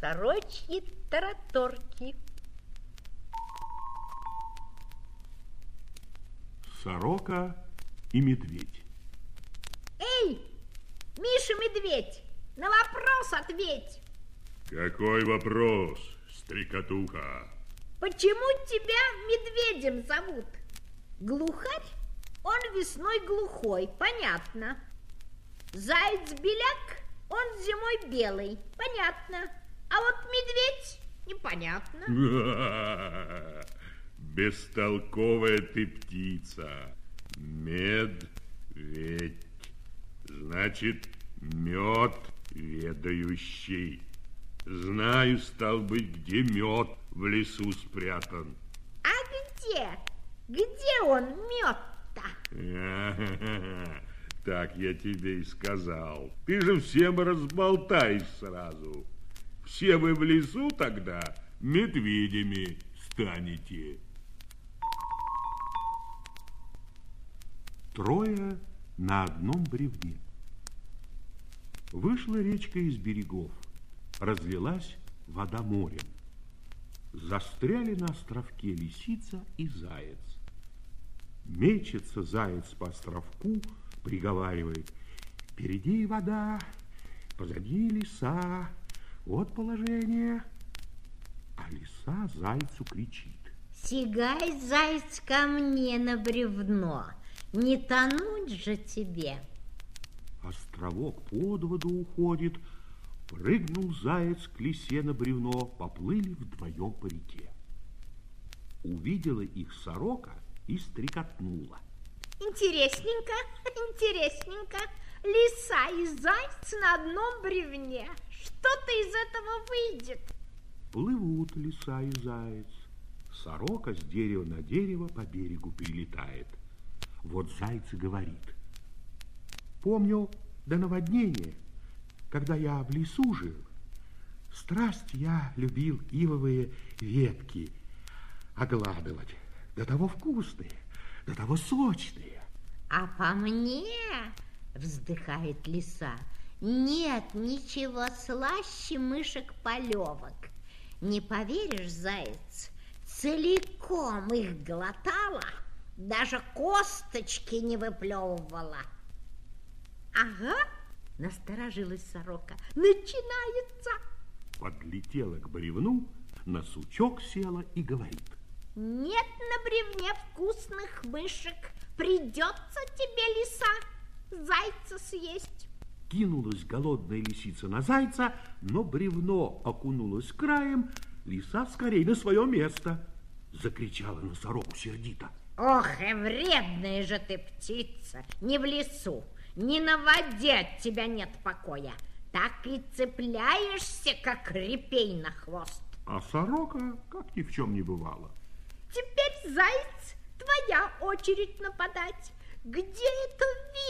Сорочьи тараторки. Сорока и медведь. Эй, Миша-медведь, на вопрос ответь. Какой вопрос, стрекотуха? Почему тебя медведем зовут? Глухарь? Он весной глухой, понятно. Заяц-беляк? Он зимой белый, понятно. А вот медведь? Непонятно. Бестолковая ты птица. Медведь. Значит, мед ведающий. Знаю, стал быть, где мед в лесу спрятан. А где? Где он, мед-то? Так я тебе и сказал. Ты же всем разболтаешь сразу. Все вы в лесу тогда медведями станете. Трое на одном бревне. Вышла речка из берегов, разлилась вода морем. Застряли на островке лисица и заяц. Мечется заяц по островку, приговаривает, впереди вода, позади леса, вот положение. А лиса зайцу кричит. Сигай, заяц, ко мне на бревно, не тонуть же тебе. Островок под воду уходит, прыгнул заяц к лисе на бревно, поплыли вдвоем по реке. Увидела их сорока и стрекотнула. Интересненько, интересненько. Лиса и заяц на одном бревне. Что-то из этого выйдет. Плывут лиса и заяц. Сорока с дерева на дерево по берегу перелетает. Вот заяц и говорит. Помню до наводнения, когда я в лесу жил, страсть я любил ивовые ветки огладывать. До того вкусные, до того сочные. А по мне, вздыхает лиса, нет ничего слаще мышек полевок. Не поверишь, заяц, целиком их глотала, даже косточки не выплевывала. Ага, насторожилась сорока. Начинается. Подлетела к бревну, на сучок села и говорит. Нет на бревне вкусных мышек. Придется тебе, лиса, зайца съесть. Кинулась голодная лисица на зайца, но бревно окунулось краем. Лиса скорей на свое место. Закричала на сороку сердито. Ох, и вредная же ты птица, не в лесу, ни на воде от тебя нет покоя. Так и цепляешься, как репей на хвост. А сорока, как ни в чем не бывало. Теперь, заяц, твоя очередь нападать. Где это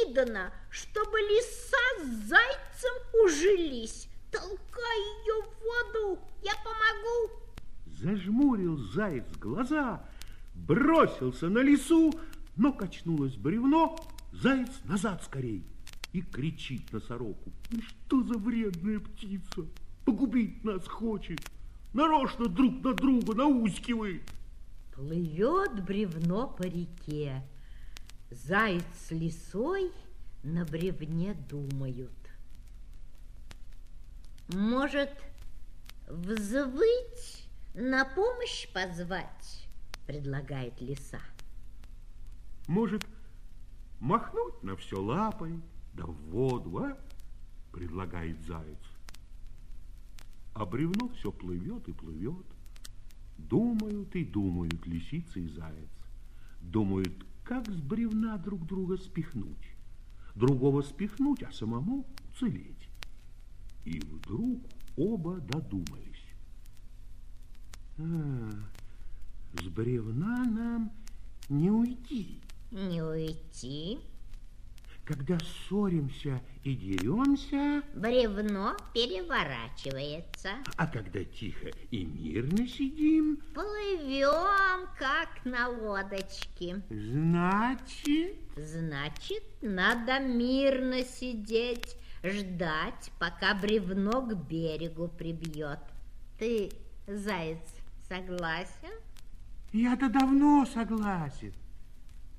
видано, чтобы лиса с зайцем ужились? Толкай ее в воду, я помогу. Зажмурил заяц глаза, бросился на лису, но качнулось бревно, заяц назад скорей и кричит на сороку. Ну что за вредная птица? Погубить нас хочет. Нарочно друг на друга наускивает. Плывет бревно по реке. Заяц с лисой на бревне думают. Может, взвыть, на помощь позвать, предлагает лиса. Может, махнуть на все лапой, да в воду, а? Предлагает заяц. А бревно все плывет и плывет. Думают и думают лисица и заяц. Думают, как с бревна друг друга спихнуть. Другого спихнуть, а самому уцелеть. И вдруг оба додумались. А, с бревна нам не уйти. Не уйти. Когда ссоримся и деремся... Бревно переворачивается. А когда тихо и мирно сидим... Плывем, как на лодочке. Значит... Значит, надо мирно сидеть, ждать, пока бревно к берегу прибьет. Ты, заяц, согласен? Я-то давно согласен.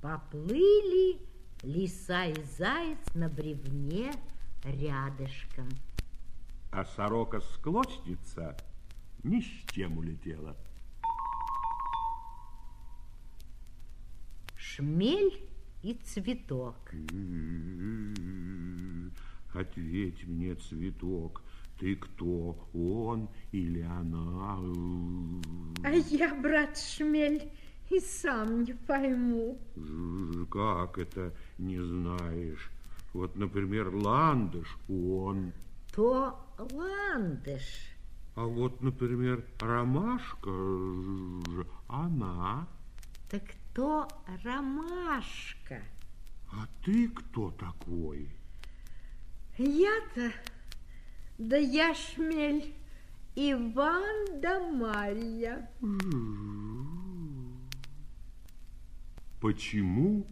Поплыли лиса и заяц на бревне рядышком. А сорока-склочница ни с чем улетела. Шмель и цветок. Ответь мне, цветок, ты кто, он или она? А я, брат Шмель, и сам не пойму. Как это не знаешь? Вот, например, ландыш, он. То ландыш. А вот, например, ромашка, она. Так то ромашка. А ты кто такой? Я-то, да я шмель, Иван да Марья. Почему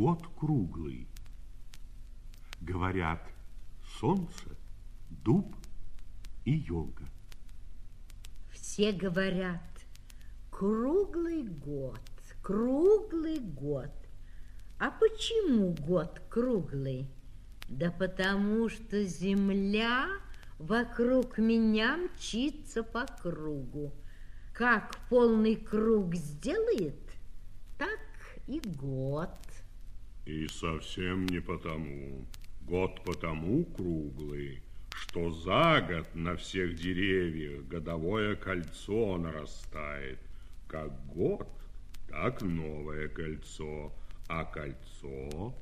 год круглый? Говорят, солнце, дуб и елка. Все говорят, круглый год, круглый год. А почему год круглый? Да потому что земля вокруг меня мчится по кругу. Как полный круг сделает, так и год. И совсем не потому. Год потому круглый, что за год на всех деревьях годовое кольцо нарастает. Как год, так новое кольцо, а кольцо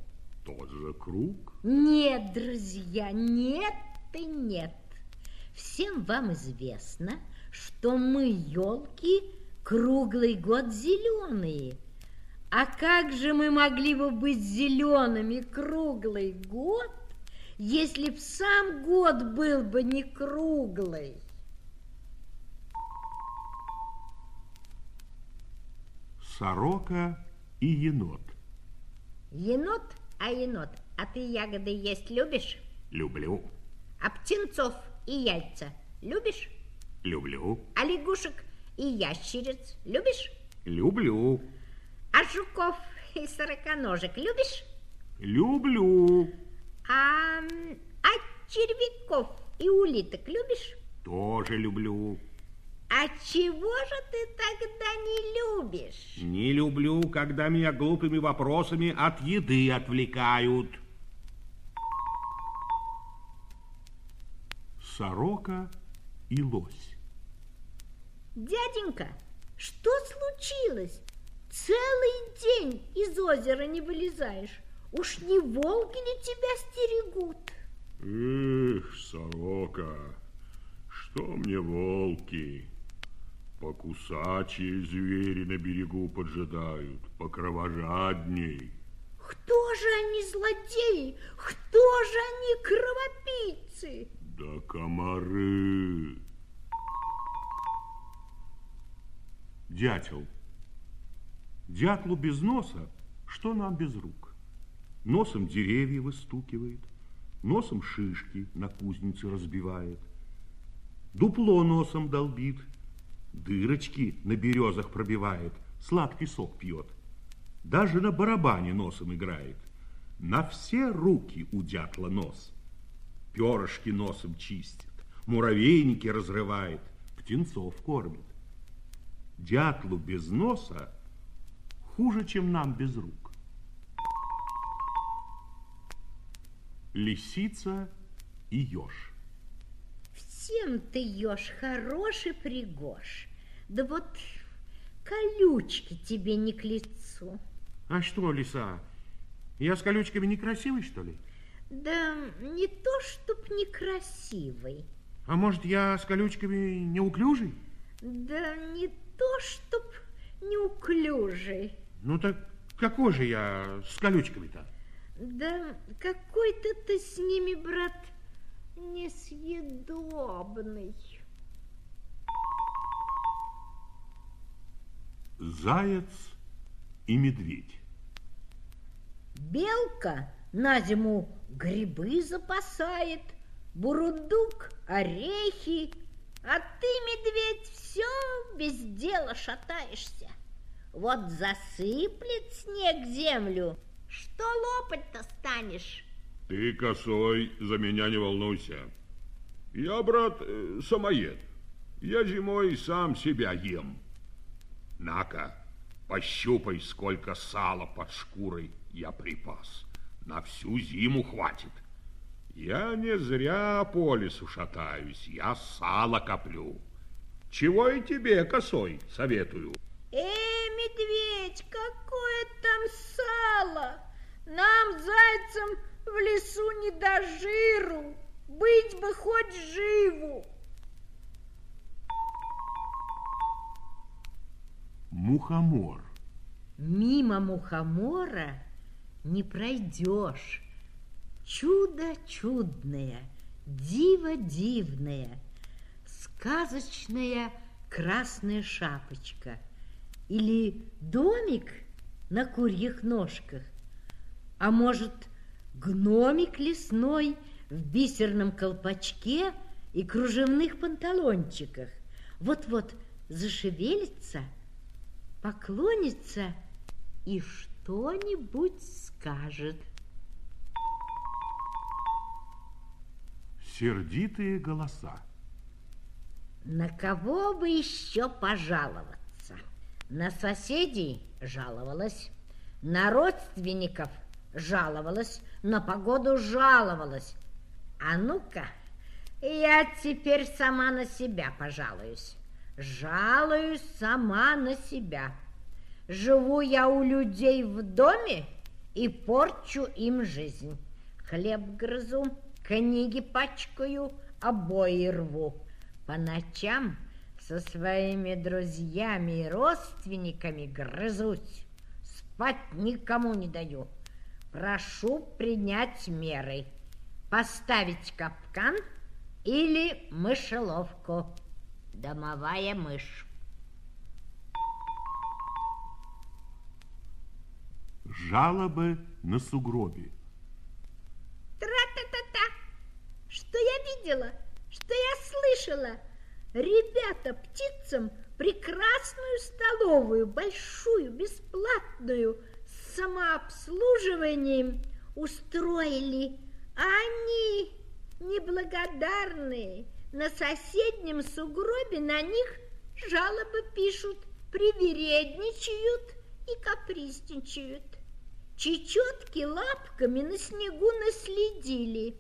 тот же круг. Нет, друзья, нет и нет. Всем вам известно, что мы, елки, круглый год зеленые. А как же мы могли бы быть зелеными круглый год, если б сам год был бы не круглый? Сорока и енот. Енот, а енот, а ты ягоды есть любишь? Люблю. А птенцов и яйца любишь? Люблю. А лягушек и ящериц любишь? Люблю. А жуков и сороконожек любишь? Люблю. А, а червяков и улиток любишь? Тоже люблю. А чего же ты тогда не любишь? Не люблю, когда меня глупыми вопросами от еды отвлекают. Сорока и лось. Дяденька, что случилось? Целый день из озера не вылезаешь. Уж не волки ли тебя стерегут? Эх, сорока, что мне волки? Покусачие звери на берегу поджидают, покровожадней. Кто же они злодеи? Кто же они кровопийцы? Да комары. Дятел. Дятлу без носа, что нам без рук? Носом деревья выстукивает, носом шишки на кузнице разбивает, дупло носом долбит, дырочки на березах пробивает, сладкий сок пьет, даже на барабане носом играет. На все руки у дятла нос. Перышки носом чистит, муравейники разрывает, птенцов кормит. Дятлу без носа хуже, чем нам без рук. Лисица и еж. Всем ты еж хорош и пригож. Да вот колючки тебе не к лицу. А что, лиса, я с колючками некрасивый, что ли? Да не то, чтоб некрасивый. А может, я с колючками неуклюжий? Да не то, чтоб неуклюжий. Ну так какой же я с колючками-то? Да какой-то ты с ними, брат, несъедобный. Заяц и медведь. Белка на зиму грибы запасает, бурундук орехи, А ты, медведь, все без дела шатаешься. Вот засыплет снег землю, что лопать-то станешь? Ты, косой, за меня не волнуйся. Я, брат, э, самоед. Я зимой сам себя ем. На-ка, пощупай, сколько сала под шкурой я припас. На всю зиму хватит. Я не зря по лесу шатаюсь, я сало коплю. Чего и тебе, косой, советую. Э, медведь, какое там сало! Нам, зайцам, в лесу не до жиру, быть бы хоть живу. Мухомор. Мимо мухомора не пройдешь. Чудо чудное, диво дивное, сказочная красная шапочка или домик на курьих ножках, а может, гномик лесной в бисерном колпачке и кружевных панталончиках. Вот-вот зашевелится, поклонится и что-нибудь скажет. Сердитые голоса. На кого бы еще пожаловаться? На соседей жаловалась, на родственников жаловалась, на погоду жаловалась. А ну-ка, я теперь сама на себя пожалуюсь. Жалуюсь сама на себя. Живу я у людей в доме и порчу им жизнь. Хлеб грызу, книги пачкаю, обои рву. По ночам со своими друзьями и родственниками грызусь. Спать никому не даю. Прошу принять меры. Поставить капкан или мышеловку. Домовая мышь. Жалобы на сугробе. Тра-та-та-та! Что я видела? Что я слышала? Ребята птицам прекрасную столовую, большую, бесплатную, с самообслуживанием устроили. А они неблагодарные, на соседнем сугробе на них жалобы пишут, привередничают и капризничают. Чечетки лапками на снегу наследили.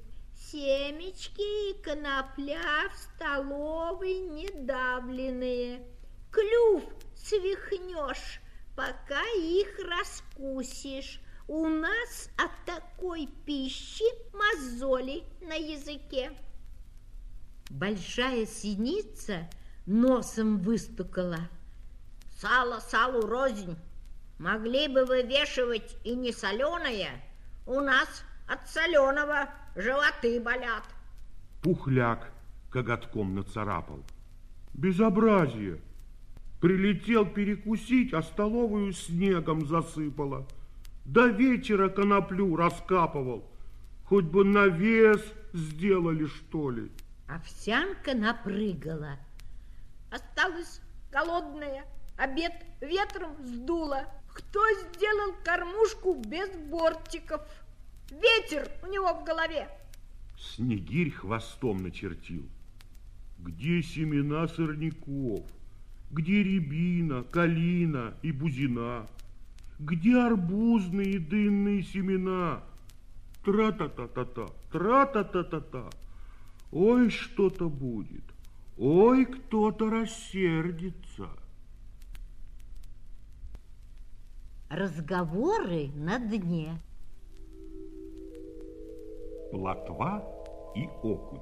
Семечки и конопля в столовой недавленные. Клюв свихнешь, пока их раскусишь. У нас от такой пищи мозоли на языке. Большая синица носом выстукала. Сало салу рознь. Могли бы вывешивать и не соленое. У нас от соленого животы болят. Пухляк коготком нацарапал. Безобразие! Прилетел перекусить, а столовую снегом засыпало. До вечера коноплю раскапывал. Хоть бы навес сделали, что ли. Овсянка напрыгала. Осталась голодная, обед ветром сдуло. Кто сделал кормушку без бортиков? Ветер у него в голове. Снегирь хвостом начертил. Где семена сорняков? Где рябина, калина и бузина? Где арбузные и дынные семена? Тра-та-та-та-та, тра-та-та-та-та. Ой, что-то будет. Ой, кто-то рассердится. Разговоры на дне. Плотва и окунь.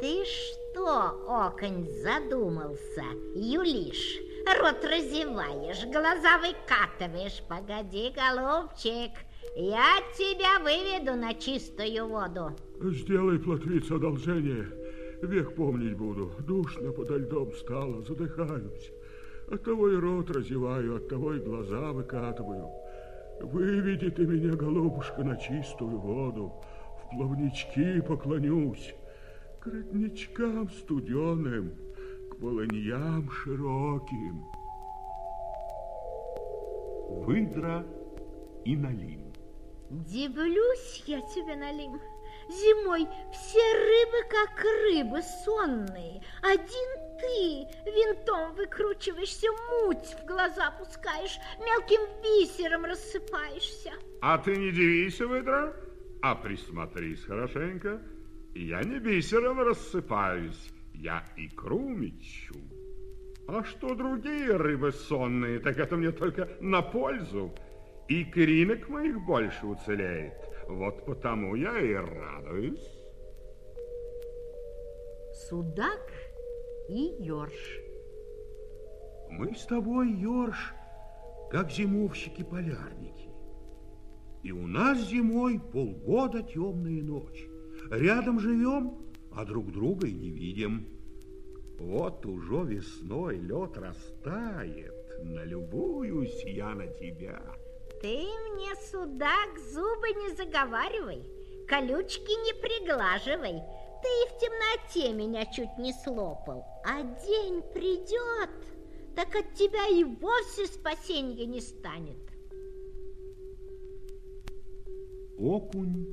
Ты что, оконь, задумался, юлишь? Рот разеваешь, глаза выкатываешь. Погоди, голубчик, я тебя выведу на чистую воду. Сделай, плотвица, одолжение. Век помнить буду. Душно подо льдом стало, задыхаюсь. Оттого и рот разеваю, оттого и глаза выкатываю. Выведи ты меня, голубушка, на чистую воду. В плавнички поклонюсь. к родничкам студеным, к полыньям широким. Выдра и Налим. Дивлюсь я тебе, Налим. Зимой все рыбы как рыбы сонные. Один ты винтом выкручиваешься, муть в глаза пускаешь, мелким бисером рассыпаешься. А ты не дивись, выдра, а присмотрись хорошенько. Я не бисером рассыпаюсь, я икру мечу. А что другие рыбы сонные, так это мне только на пользу. И кринок моих больше уцелеет. Вот потому я и радуюсь. Судак и Ёрш. Мы с тобой, Ёрш, как зимовщики-полярники. И у нас зимой полгода темные ночи. Рядом живем, а друг друга и не видим. Вот уже весной лед растает, налюбуюсь я на тебя. Ты мне, судак, зубы не заговаривай, колючки не приглаживай. Ты в темноте меня чуть не слопал, а день придет, так от тебя и вовсе спасения не станет. Окунь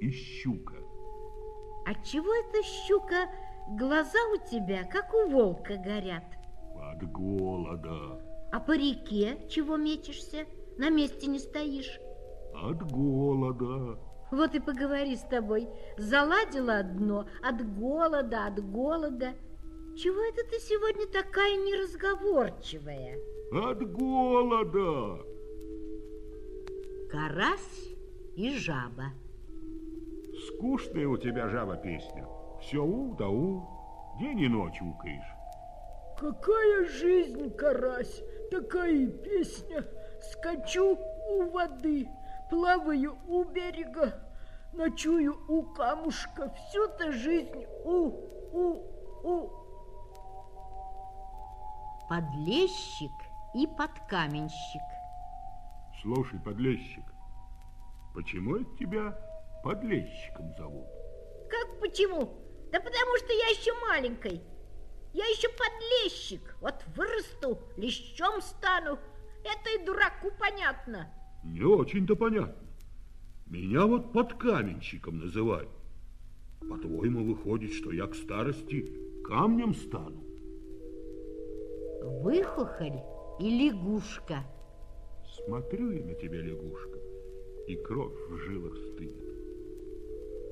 и щука. А чего эта щука, глаза у тебя, как у волка, горят? От голода. А по реке чего мечешься? На месте не стоишь. От голода. Вот и поговори с тобой. Заладила одно от голода, от голода. Чего это ты сегодня такая неразговорчивая? От голода. Карась и жаба. Скучная у тебя жаба песня. Все у да у, день и ночь укаешь. Какая жизнь, карась, такая и песня. Скачу у воды, плаваю у берега, ночую у камушка. Всю-то жизнь у, у, у. Подлещик и подкаменщик. Слушай, подлещик, почему это тебя подлещиком зовут? Как почему? Да потому что я еще маленькой. Я еще подлещик. Вот вырасту, лещом стану. Это и дураку понятно. Не очень-то понятно. Меня вот подкаменщиком называют. По-твоему, выходит, что я к старости камнем стану? Выхухоль и лягушка. Смотрю я на тебя, лягушка, и кровь в жилах стынет.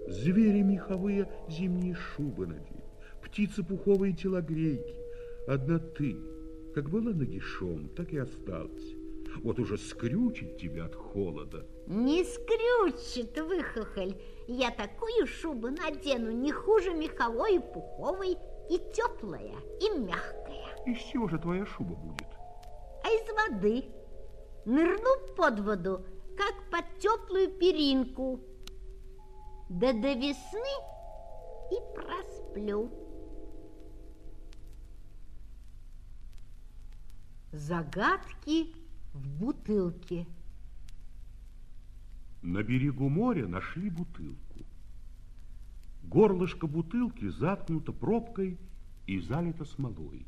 Звери меховые зимние шубы надели, птицы пуховые телогрейки. Одна ты, как была нагишом, так и осталась. Вот уже скрючит тебя от холода. Не скрючит, выхухоль. Я такую шубу надену не хуже меховой и пуховой, и теплая, и мягкая. Из чего же твоя шуба будет? А из воды. Нырну под воду, как под теплую перинку. Да до весны и просплю. Загадки в бутылке. На берегу моря нашли бутылку. Горлышко бутылки заткнуто пробкой и залито смолой.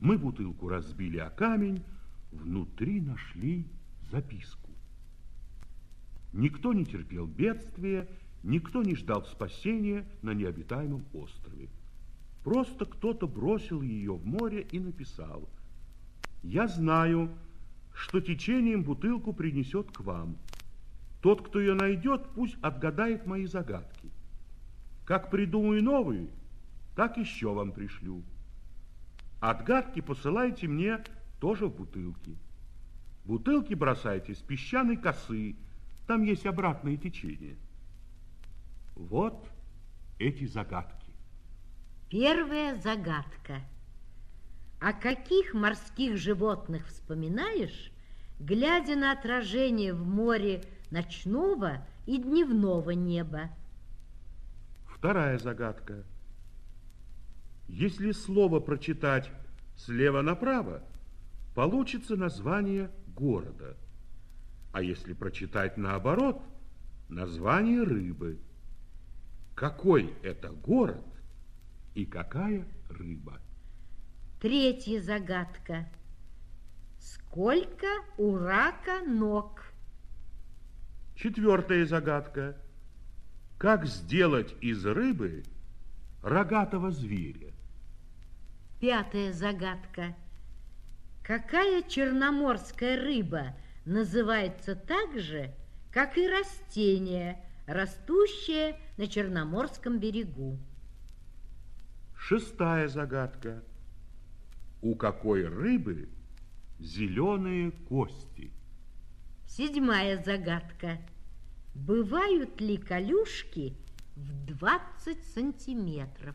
Мы бутылку разбили о камень, внутри нашли записку. Никто не терпел бедствия, никто не ждал спасения на необитаемом острове. Просто кто-то бросил ее в море и написал «Я знаю, что течением бутылку принесет к вам. Тот, кто ее найдет, пусть отгадает мои загадки. Как придумаю новые, так еще вам пришлю. Отгадки посылайте мне тоже в бутылки. Бутылки бросайте с песчаной косы, там есть обратное течение. Вот эти загадки. Первая загадка. О каких морских животных вспоминаешь, глядя на отражение в море ночного и дневного неба? Вторая загадка. Если слово прочитать слева направо, получится название города. А если прочитать наоборот, название рыбы. какой это город и какая рыба? Третья загадка. Сколько у рака ног? Четвертая загадка. Как сделать из рыбы рогатого зверя? Пятая загадка. Какая черноморская рыба называется так же, как и растение, растущее на Черноморском берегу? Шестая загадка. У какой рыбы зеленые кости? Седьмая загадка. Бывают ли колюшки в 20 сантиметров?